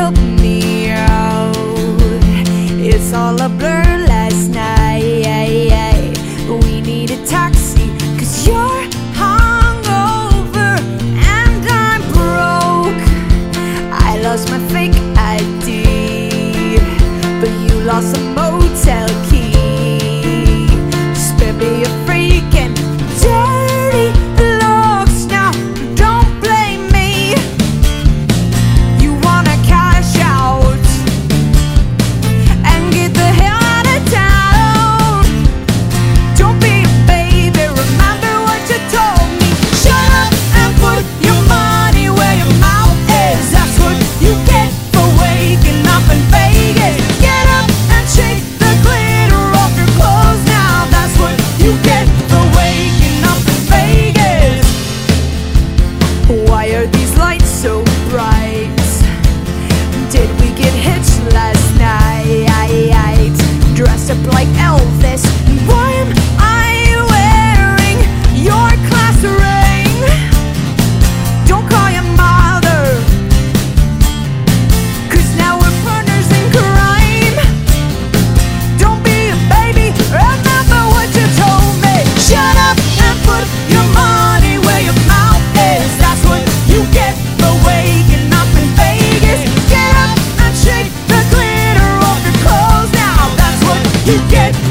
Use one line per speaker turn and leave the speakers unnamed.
help me out. It's all a blur. you get